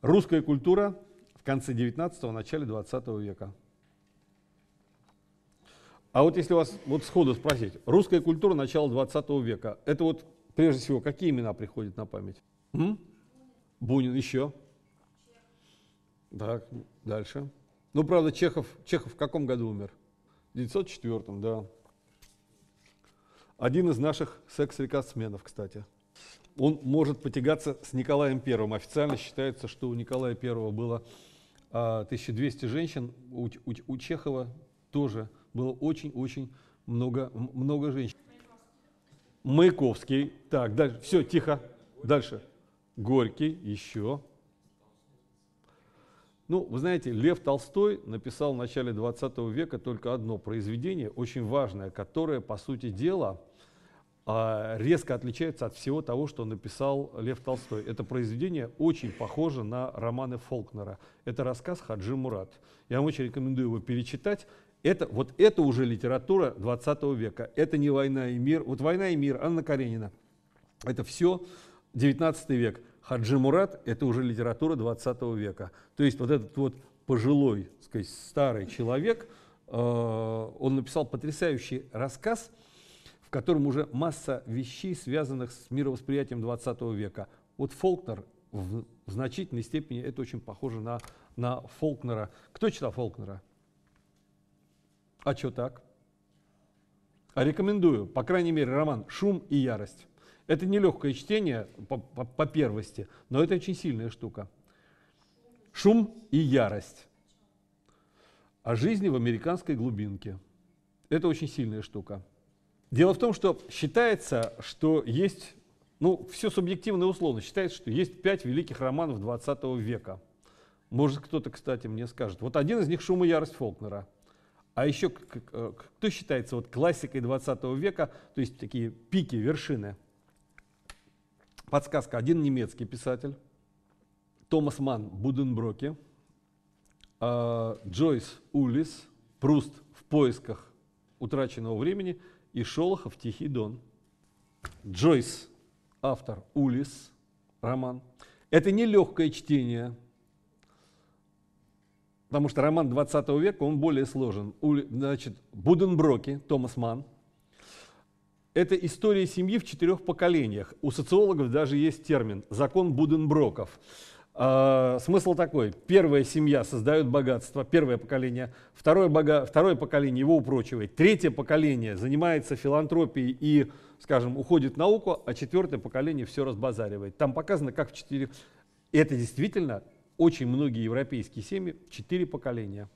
Русская культура в конце 19-го, начале 20 века. А вот если вас вот сходу спросить, русская культура начала 20 века, это вот прежде всего какие имена приходят на память? М? Бунин еще? Так, дальше. Ну, правда, Чехов, Чехов в каком году умер? В 904, да. Один из наших секс-рекордсменов, кстати. Он может потягаться с Николаем Первым. Официально считается, что у Николая Первого было а, 1200 женщин, у, у, у Чехова тоже было очень-очень много, много женщин. Маяковский. Так, дальше. Все, тихо. Дальше. Горький, еще. Ну, вы знаете, Лев Толстой написал в начале 20 века только одно произведение, очень важное, которое, по сути дела, а, резко отличается от всего того, что написал Лев Толстой. Это произведение очень похоже на романы Фолкнера. Это рассказ Хаджи Мурат. Я вам очень рекомендую его перечитать. Это, вот это уже литература 20 века. Это не «Война и мир». Вот «Война и мир», Анна Каренина. Это все 19 век. Хаджи Мурат – это уже литература 20 века. То есть вот этот вот пожилой, сказать, старый человек, э, он написал потрясающий рассказ, в котором уже масса вещей, связанных с мировосприятием 20 века. Вот Фолкнер в, значительной степени это очень похоже на, на Фолкнера. Кто читал Фолкнера? А что так? А рекомендую, по крайней мере, роман «Шум и ярость». Это не легкое чтение по, по, по первости, но это очень сильная штука. Шум и ярость. О жизни в американской глубинке. Это очень сильная штука. Дело в том, что считается, что есть, ну, все субъективно и условно, считается, что есть пять великих романов 20 века. Может, кто-то, кстати, мне скажет. Вот один из них «Шум и ярость» Фолкнера. А еще кто считается вот классикой 20 века, то есть такие пики, вершины – Подсказка. Один немецкий писатель, Томас Ман Буденброке, а, Джойс Улис, Пруст в поисках утраченного времени и Шолохов Тихий Дон. Джойс, автор, Улис, роман. Это не легкое чтение, потому что роман 20 века, он более сложен. Значит, Буденброки, Томас Ман – это история семьи в четырех поколениях. У социологов даже есть термин «закон Буденброков». А, смысл такой. Первая семья создает богатство, первое поколение. Второе, бога, второе поколение его упрочивает. Третье поколение занимается филантропией и, скажем, уходит в науку, а четвертое поколение все разбазаривает. Там показано, как в четыре... Это действительно очень многие европейские семьи, четыре поколения.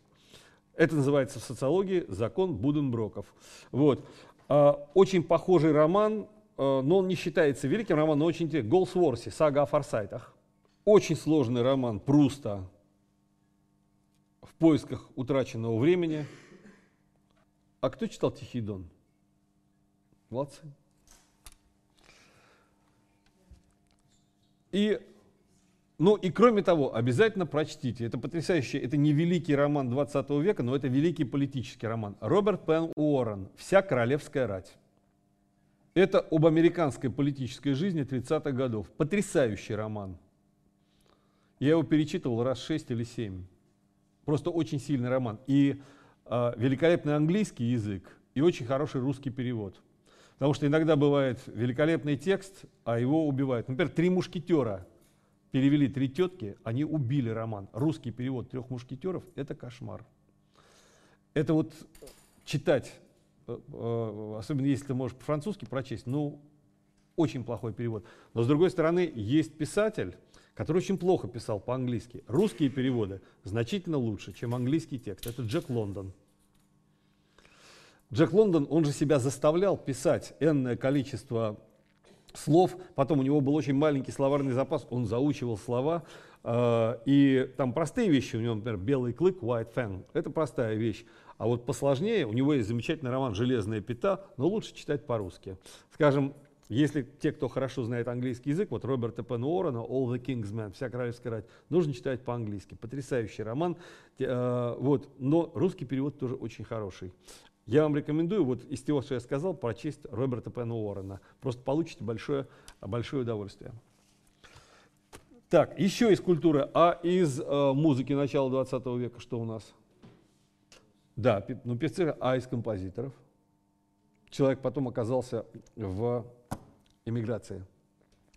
Это называется в социологии закон Буденброков. Вот. А, очень похожий роман, а, но он не считается великим романом, но очень интересный. Голсворси, сага о форсайтах. Очень сложный роман Пруста в поисках утраченного времени. А кто читал Тихий Дон? Молодцы. И, ну и кроме того, обязательно прочтите. Это потрясающе, это не великий роман 20 века, но это великий политический роман. Роберт Пен Уоррен «Вся королевская рать». Это об американской политической жизни 30-х годов. Потрясающий роман. Я его перечитывал раз шесть или семь. Просто очень сильный роман. И э, великолепный английский язык, и очень хороший русский перевод. Потому что иногда бывает великолепный текст, а его убивают. Например, «Три мушкетера» перевели «Три тетки», они убили роман. Русский перевод «Трех мушкетеров» — это кошмар. Это вот читать, э, э, особенно если ты можешь по-французски прочесть, ну, очень плохой перевод. Но с другой стороны, есть писатель, который очень плохо писал по-английски. Русские переводы значительно лучше, чем английский текст. Это Джек Лондон. Джек Лондон, он же себя заставлял писать энное количество слов, потом у него был очень маленький словарный запас, он заучивал слова, э, и там простые вещи, у него, например, белый клык, white fang, это простая вещь. А вот посложнее, у него есть замечательный роман «Железная пята», но лучше читать по-русски. Скажем, если те, кто хорошо знает английский язык, вот Роберта Пен Уоррена «All the King's Men», «Вся королевская рать», нужно читать по-английски. Потрясающий роман. Э, вот. Но русский перевод тоже очень хороший. Я вам рекомендую, вот из того, что я сказал, прочесть Роберта Пена Уоррена. Просто получите большое, большое удовольствие. Так, еще из культуры, а из э, музыки начала 20 века что у нас? Да, ну певцы, а из композиторов? Человек потом оказался в эмиграции.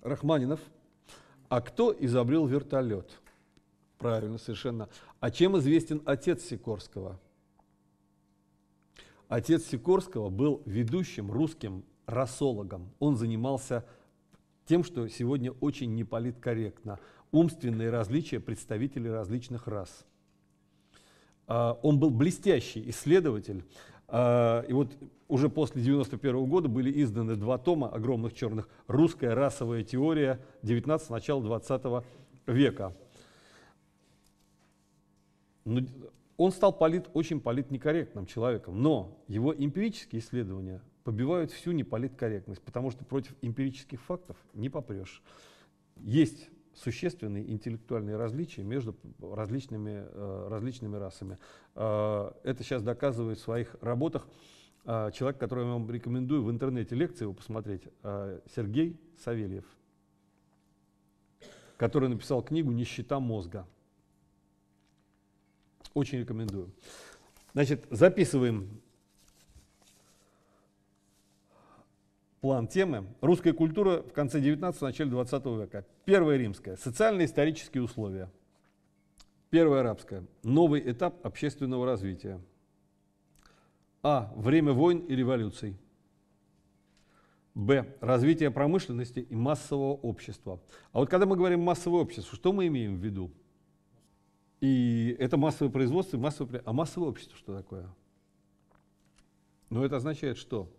Рахманинов. А кто изобрел вертолет? Правильно, совершенно. А чем известен отец Сикорского? Отец Сикорского был ведущим русским расологом. Он занимался тем, что сегодня очень неполиткорректно. Умственные различия представителей различных рас. А, он был блестящий исследователь. А, и вот уже после 1991 года были изданы два тома огромных черных «Русская расовая теория 19 начала 20 века». Ну, он стал полит, очень политнекорректным человеком, но его эмпирические исследования побивают всю неполиткорректность, потому что против эмпирических фактов не попрешь. Есть существенные интеллектуальные различия между различными, э, различными расами. Э, это сейчас доказывает в своих работах э, человек, которого я вам рекомендую в интернете лекции его посмотреть, Сергей Савельев, который написал книгу «Нищета мозга». Очень рекомендую. Значит, записываем план темы. Русская культура в конце 19 начале 20 века. Первая римская. Социально-исторические условия. Первая арабская. Новый этап общественного развития. А. Время войн и революций. Б. Развитие промышленности и массового общества. А вот когда мы говорим массовое общество, что мы имеем в виду? И это массовое производство, массовое... А массовое общество что такое? Ну, это означает что?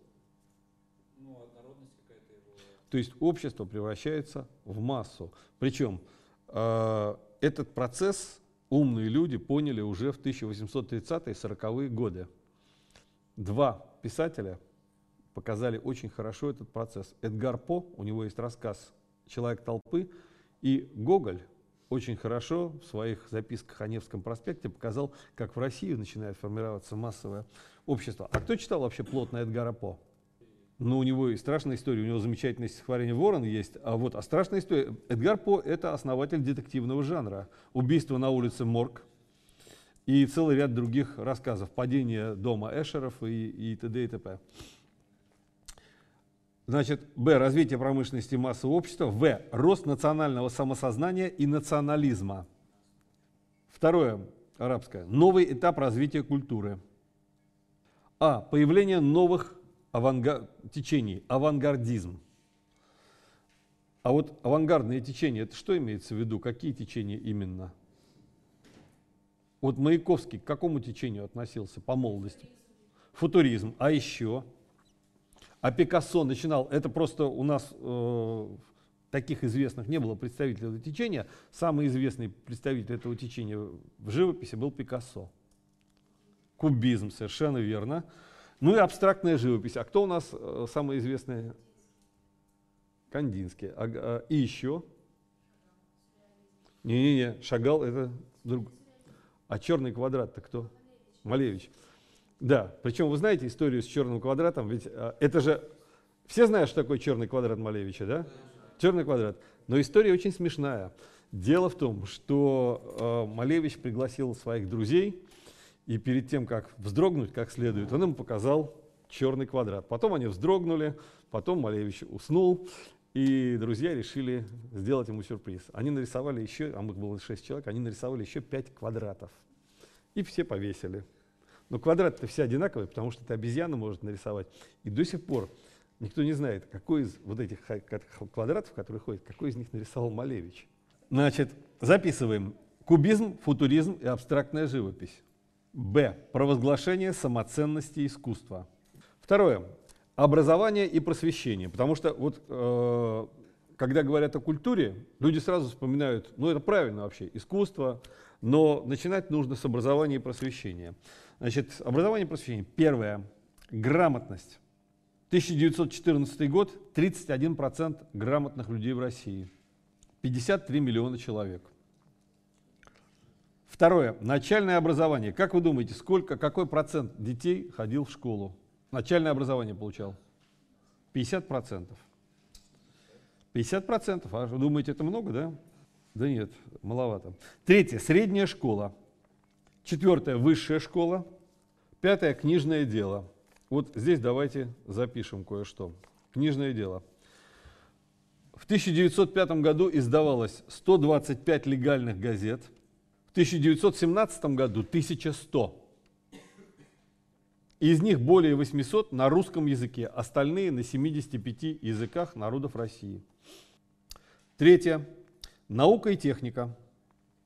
То есть общество превращается в массу. Причем э, этот процесс умные люди поняли уже в 1830-е 40-е годы. Два писателя показали очень хорошо этот процесс. Эдгар По, у него есть рассказ «Человек толпы», и Гоголь очень хорошо в своих записках о Невском проспекте показал, как в России начинает формироваться массовое общество. А кто читал вообще плотно Эдгара По? Но у него и страшная история, у него замечательное стихотворение «Ворон» есть, а вот а страшная история. Эдгар По – это основатель детективного жанра. «Убийство на улице Морг» и целый ряд других рассказов. «Падение дома Эшеров» и, и т.д. и т.п. Значит, Б. Развитие промышленности массового общества. В. Рост национального самосознания и национализма. Второе, арабское. Новый этап развития культуры. А. Появление новых аванга... течений, авангардизм. А вот авангардные течения, это что имеется в виду? Какие течения именно? Вот Маяковский к какому течению относился по молодости? Футуризм. А еще? А Пикассо начинал, это просто у нас э, таких известных не было представителей этого течения. Самый известный представитель этого течения в живописи был Пикассо. Кубизм, совершенно верно. Ну и абстрактная живопись. А кто у нас э, самый известный? Кандинский. А, а, и еще? Не-не-не, Шагал это друг. А черный квадрат-то кто? Малевич. Да, причем вы знаете историю с черным квадратом, ведь а, это же, все знают, что такое черный квадрат Малевича, да? Черный квадрат. Но история очень смешная. Дело в том, что э, Малевич пригласил своих друзей, и перед тем, как вздрогнуть как следует, он им показал черный квадрат. Потом они вздрогнули, потом Малевич уснул, и друзья решили сделать ему сюрприз. Они нарисовали еще, а мы было 6 человек, они нарисовали еще 5 квадратов. И все повесили. Но квадраты-то все одинаковые, потому что это обезьяна может нарисовать. И до сих пор никто не знает, какой из вот этих квадратов, которые ходят, какой из них нарисовал Малевич. Значит, записываем. Кубизм, футуризм и абстрактная живопись. Б. Провозглашение самоценности искусства. Второе. Образование и просвещение. Потому что вот э, когда говорят о культуре, люди сразу вспоминают, ну это правильно вообще, искусство, но начинать нужно с образования и просвещения. Значит, образование и просвещение. Первое. Грамотность. 1914 год, 31% грамотных людей в России. 53 миллиона человек. Второе. Начальное образование. Как вы думаете, сколько, какой процент детей ходил в школу? Начальное образование получал? 50 процентов. 50 процентов. А вы думаете, это много, да? Да нет, маловато. Третье, средняя школа. Четвертое, высшая школа. Пятое, книжное дело. Вот здесь давайте запишем кое-что. Книжное дело. В 1905 году издавалось 125 легальных газет, 1917 году 1100. Из них более 800 на русском языке, остальные на 75 языках народов России. Третье. Наука и техника.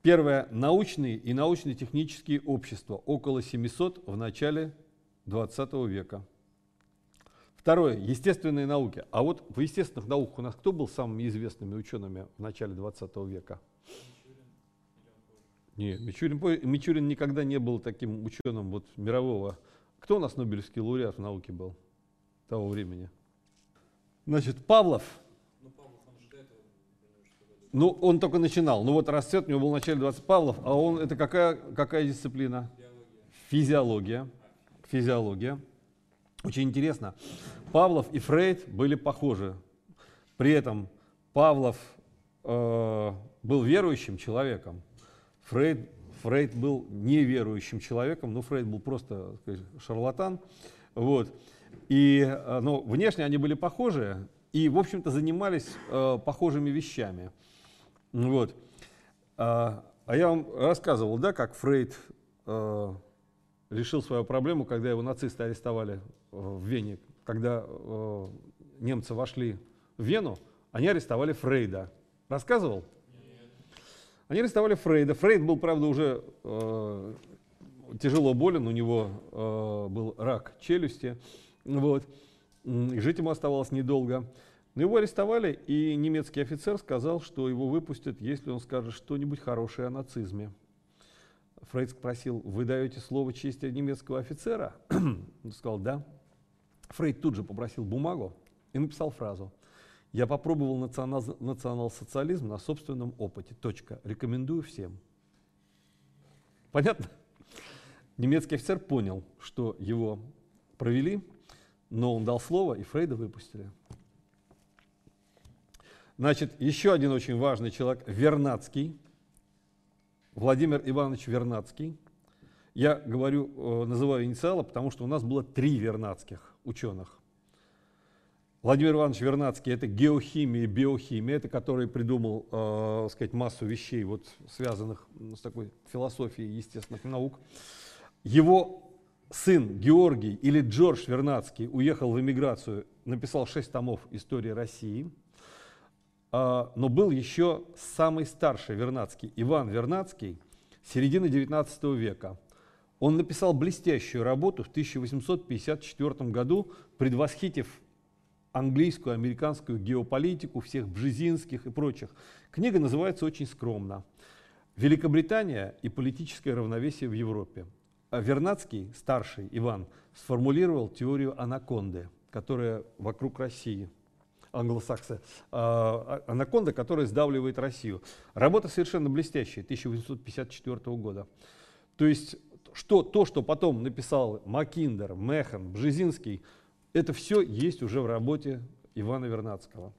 Первое. Научные и научно-технические общества. Около 700 в начале 20 века. Второе. Естественные науки. А вот в естественных науках у нас кто был самыми известными учеными в начале 20 века? Нет, Мичурин, Мичурин никогда не был таким ученым вот, мирового кто у нас Нобелевский лауреат в науке был того времени? Значит, Павлов. Ну, он только начинал. Ну вот расцвет у него был в начале 20 Павлов, а он, это какая, какая дисциплина? Физиология. Физиология. Очень интересно. Павлов и Фрейд были похожи. При этом Павлов э, был верующим человеком. Фрейд Фрейд был неверующим человеком, ну, Фрейд был просто сказать, шарлатан. Вот. И, э, ну, внешне они были похожи и, в общем-то, занимались э, похожими вещами. Вот. А, а я вам рассказывал, да, как Фрейд э, решил свою проблему, когда его нацисты арестовали в Вене, когда э, немцы вошли в Вену, они арестовали Фрейда. Рассказывал? Они арестовали Фрейда. Фрейд был, правда, уже э, тяжело болен, у него э, был рак челюсти, вот, и жить ему оставалось недолго. Но его арестовали, и немецкий офицер сказал, что его выпустят, если он скажет что-нибудь хорошее о нацизме. Фрейд спросил, вы даете слово чести немецкого офицера? Он сказал, да. Фрейд тут же попросил бумагу и написал фразу – я попробовал национал, национал-социализм на собственном опыте. Точка. Рекомендую всем. Понятно? Немецкий офицер понял, что его провели, но он дал слово, и Фрейда выпустили. Значит, еще один очень важный человек, Вернадский, Владимир Иванович Вернадский. Я говорю, э, называю инициалы, потому что у нас было три вернадских ученых. Владимир Иванович Вернадский – это геохимия биохимия, это который придумал, э, сказать, массу вещей, вот, связанных с такой философией естественных наук. Его сын Георгий или Джордж Вернадский уехал в эмиграцию, написал шесть томов истории России. Э, но был еще самый старший Вернадский, Иван Вернадский, середины 19 века. Он написал блестящую работу в 1854 году, предвосхитив английскую, американскую геополитику, всех бжезинских и прочих. Книга называется очень скромно «Великобритания и политическое равновесие в Европе». А Вернадский, старший Иван, сформулировал теорию анаконды, которая вокруг России, англосаксы, а, а, анаконда, которая сдавливает Россию. Работа совершенно блестящая, 1854 года. То есть что, то, что потом написал Макиндер, Механ, Бжезинский – это все есть уже в работе Ивана Вернадского.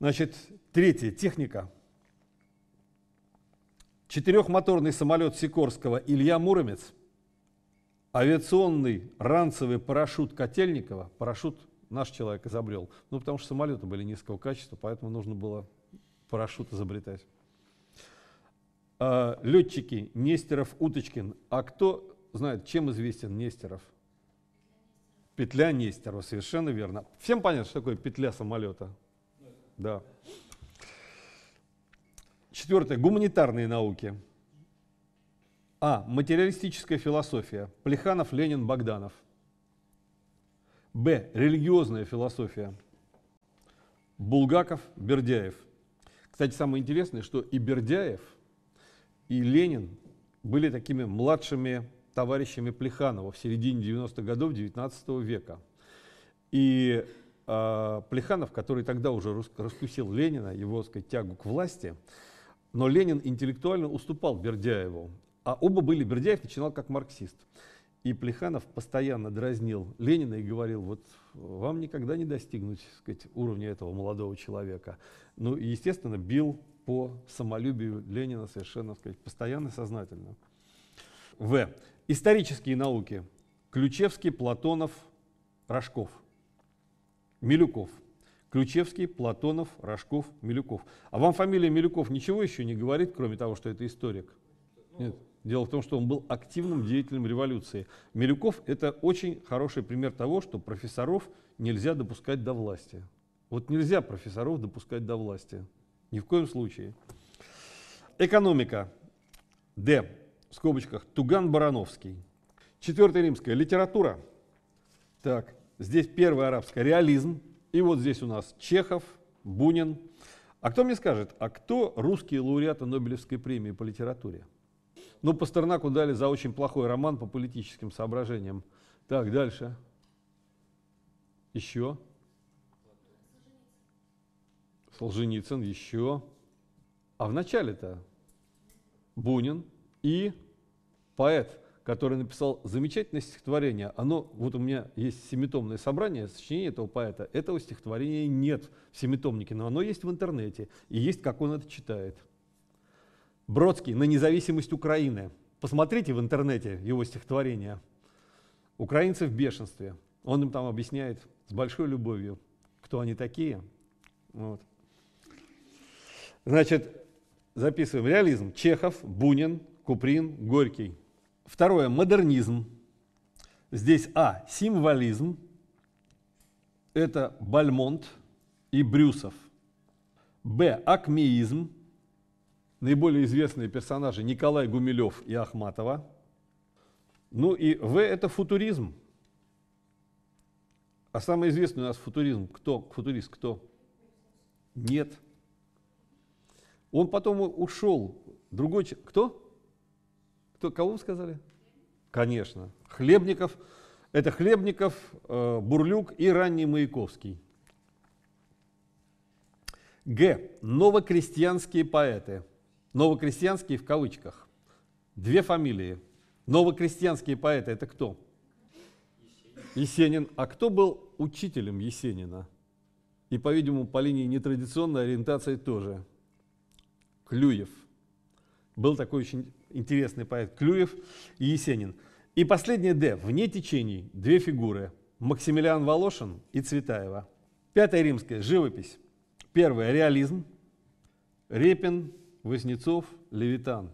Значит, третье, техника. Четырехмоторный самолет Сикорского Илья Муромец, авиационный ранцевый парашют Котельникова, парашют наш человек изобрел, ну потому что самолеты были низкого качества, поэтому нужно было парашют изобретать. А, летчики Нестеров, Уточкин. А кто знает, чем известен Нестеров? Петля Нестерова, совершенно верно. Всем понятно, что такое петля самолета? Да. Четвертое. Гуманитарные науки. А. Материалистическая философия. Плеханов, Ленин, Богданов. Б. Религиозная философия. Булгаков, Бердяев. Кстати, самое интересное, что и Бердяев, и Ленин были такими младшими товарищами Плеханова в середине 90-х годов 19 века. И э, Плеханов, который тогда уже раскусил Ленина, его сказать, тягу к власти, но Ленин интеллектуально уступал Бердяеву. А оба были, Бердяев начинал как марксист. И Плеханов постоянно дразнил Ленина и говорил, вот вам никогда не достигнуть сказать, уровня этого молодого человека. Ну и, естественно, бил по самолюбию Ленина совершенно, сказать, постоянно и сознательно. В. Исторические науки. Ключевский, Платонов, Рожков. Милюков. Ключевский, Платонов, Рожков, Милюков. А вам фамилия Милюков ничего еще не говорит, кроме того, что это историк? Нет. Дело в том, что он был активным деятелем революции. Милюков – это очень хороший пример того, что профессоров нельзя допускать до власти. Вот нельзя профессоров допускать до власти. Ни в коем случае. Экономика. Д. В скобочках. Туган Барановский. Четвертая римская. Литература. Так, здесь первая арабская. Реализм. И вот здесь у нас Чехов, Бунин. А кто мне скажет, а кто русские лауреаты Нобелевской премии по литературе? Ну, Пастернаку дали за очень плохой роман по политическим соображениям. Так, дальше. Еще. Солженицын, еще. А в начале-то Бунин и поэт, который написал замечательное стихотворение. Оно, вот у меня есть семитомное собрание сочинения этого поэта. Этого стихотворения нет в семитомнике, но оно есть в интернете. И есть, как он это читает. Бродский на независимость Украины. Посмотрите в интернете его стихотворение. Украинцы в бешенстве. Он им там объясняет с большой любовью, кто они такие. Вот. Значит, записываем реализм. Чехов, Бунин, Куприн, Горький. Второе, модернизм. Здесь А, символизм. Это Бальмонт и Брюсов. Б, акмеизм. Наиболее известные персонажи Николай Гумилев и Ахматова. Ну и В это футуризм. А самый известный у нас футуризм, кто? Футурист кто? Нет. Он потом ушел. Другой человек. Кто? Кто? Кого вы сказали? Конечно. Хлебников. Это Хлебников, э, Бурлюк и ранний Маяковский. Г. Новокрестьянские поэты. Новокрестьянские в кавычках. Две фамилии. Новокрестьянские поэты это кто? Есенин. А кто был учителем Есенина? И, по-видимому, по линии нетрадиционной ориентации тоже. Клюев. Был такой очень интересный поэт Клюев и Есенин. И последнее «Д» – вне течений, две фигуры – Максимилиан Волошин и Цветаева. Пятая римская – живопись. Первое – реализм, Репин, Воснецов, Левитан.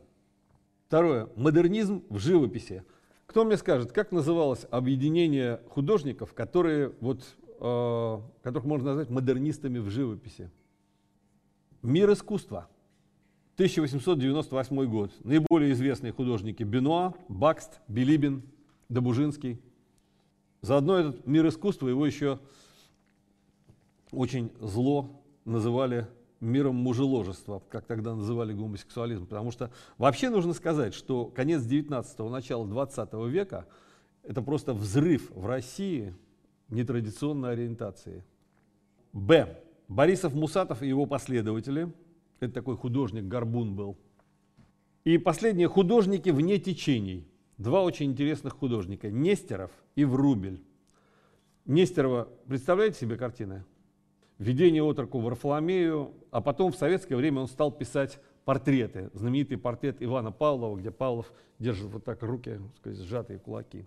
Второе – модернизм в живописи. Кто мне скажет, как называлось объединение художников, которые, вот, э, которых можно назвать модернистами в живописи? Мир искусства – 1898 год. Наиболее известные художники Бенуа, Бакст, Билибин, Добужинский. Заодно этот мир искусства его еще очень зло называли миром мужеложества, как тогда называли гомосексуализм. Потому что вообще нужно сказать, что конец 19-го, начало 20 века – это просто взрыв в России нетрадиционной ориентации. Б. Борисов Мусатов и его последователи – это такой художник, Горбун был. И последние художники вне течений. Два очень интересных художника, Нестеров и Врубель. Нестерова, представляете себе картины? Введение отроку Варфоломею, а потом в советское время он стал писать портреты. Знаменитый портрет Ивана Павлова, где Павлов держит вот так руки, сказать, сжатые кулаки.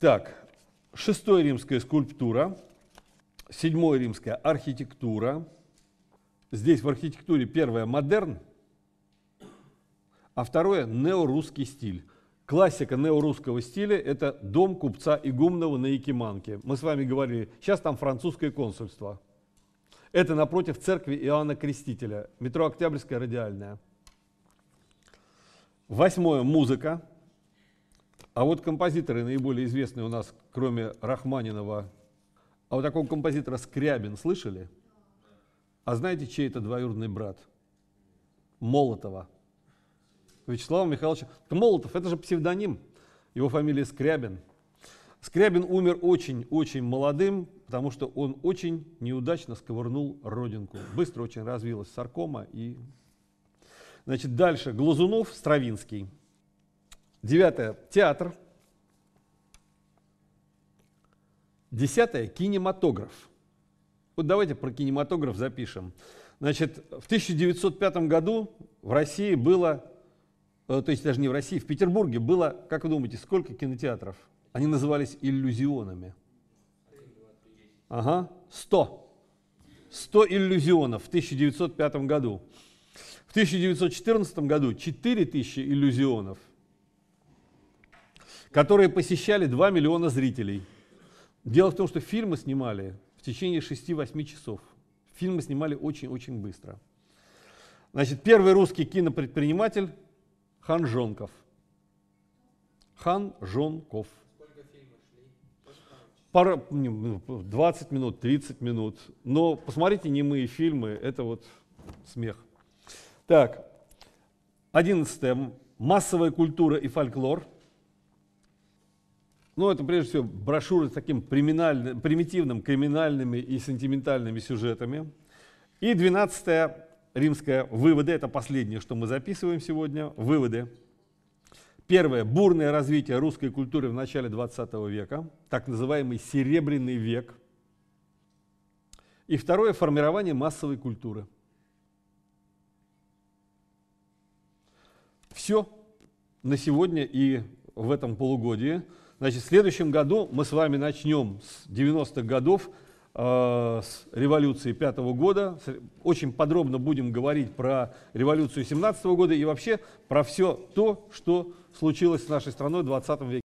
Так, шестое римская скульптура, седьмое римская архитектура, Здесь в архитектуре первое модерн, а второе неорусский стиль. Классика неорусского стиля – это дом купца Игумнова на Якиманке. Мы с вами говорили, сейчас там французское консульство. Это напротив церкви Иоанна Крестителя, метро Октябрьская, радиальная. Восьмое – музыка. А вот композиторы наиболее известные у нас, кроме Рахманинова, а вот такого композитора Скрябин слышали – а знаете, чей это двоюродный брат? Молотова. Вячеслава Михайловича. Молотов, это же псевдоним. Его фамилия Скрябин. Скрябин умер очень-очень молодым, потому что он очень неудачно сковырнул родинку. Быстро очень развилась саркома. И... Значит, дальше Глазунов, Стравинский. Девятое. Театр. Десятое. Кинематограф. Вот давайте про кинематограф запишем. Значит, в 1905 году в России было, э, то есть даже не в России, в Петербурге было, как вы думаете, сколько кинотеатров? Они назывались иллюзионами. Ага, 100. 100 иллюзионов в 1905 году. В 1914 году 4000 иллюзионов, которые посещали 2 миллиона зрителей. Дело в том, что фильмы снимали в течение 6-8 часов. Фильмы снимали очень-очень быстро. Значит, первый русский кинопредприниматель Хан Жонков. Хан Жонков. Пара, 20 минут, 30 минут. Но посмотрите немые фильмы, это вот смех. Так, одиннадцатое. Массовая культура и фольклор. Ну, это прежде всего брошюры с таким примитивным, криминальными и сентиментальными сюжетами. И двенадцатое, римское, выводы. Это последнее, что мы записываем сегодня. Выводы. Первое. Бурное развитие русской культуры в начале 20 века, так называемый Серебряный век. И второе. Формирование массовой культуры. Все на сегодня и в этом полугодии. Значит, в следующем году мы с вами начнем с 90-х годов, э, с революции пятого года. Очень подробно будем говорить про революцию 17 года и вообще про все то, что случилось с нашей страной в 20 веке.